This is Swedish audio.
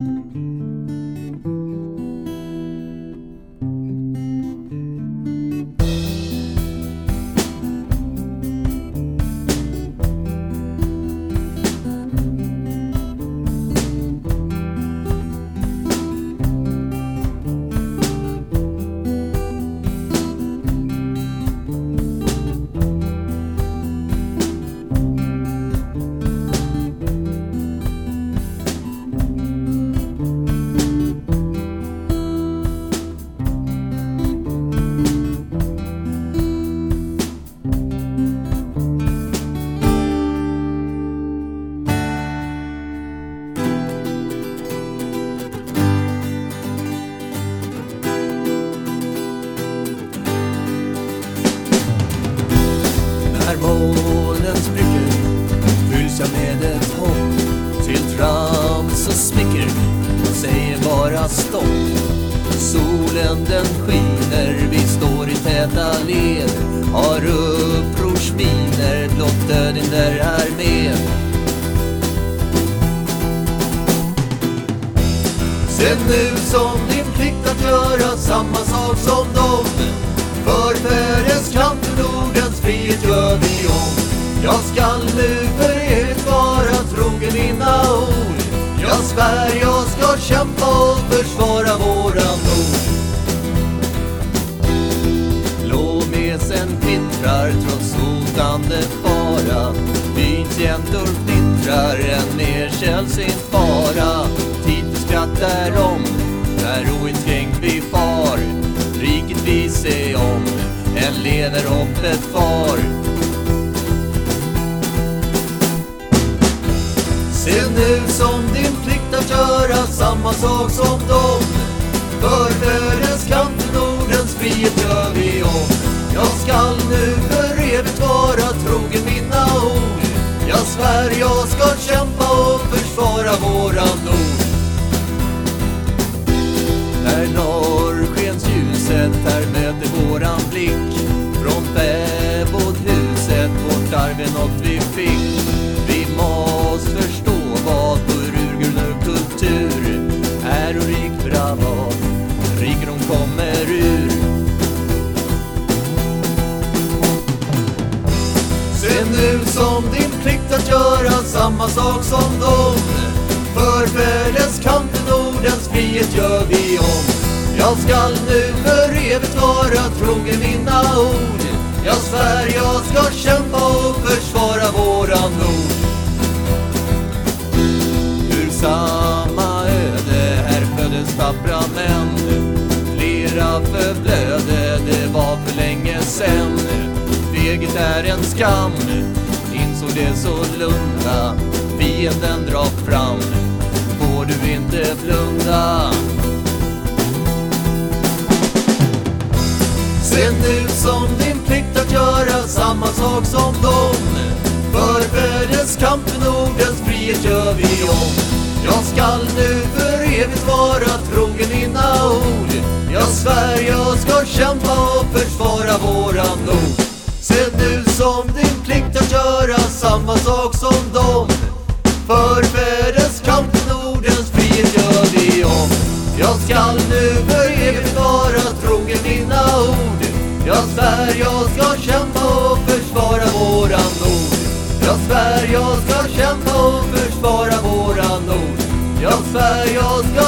När fram säger bara stopp. Solen den skiner, vi står i täta led har upprorsminer, blott döden där är med. Se nu som din plikt att göra samma sak som dem Jag och ska kämpa och försvara våran nord Blåmesen pittrar trots hotande fara. Byns jäntor fnittrar en mer sin fara. Tid för skratt är om när oinskränkt vi far. Riket vi se om, än lever hoppet far Se nu som din att göra samma sak som dem. För Färös kamp Nordens frihet gör vi om. Jag skall nu för evigt vara trogen mina ord. Jag svär jag ska kämpa och försvara våran nord. När norrskensljuset här möter våran blick Från fäbodhuset, vårt arv är något vi fick. Plikt att göra samma sak som dem. För världens kamp för Nordens frihet gör vi om. Jag skall nu för evigt vara trogen mina ord. Jag svär jag ska kämpa och försvara våran nord. Ur samma öde här föddes tappra män. Flera förblödde, det var för länge sen Feghet är en skam, så det så lugna. Fienden drar fram, får du inte blunda Se nu som din plikt att göra samma sak som dem. För Färös kamp för Nordens frihet gör vi om. Jag skall nu för evigt vara trogen mina ord. Jag svär jag ska kämpa och försvara våran nord samma sak som dem. För kamp för Nordens frihet gör vi om. Jag skall nu för evigt vara trogen mina ord. Jag svär jag ska kämpa och försvara våran nord. Jag svär jag ska kämpa och försvara våran nord. Jag svär jag ska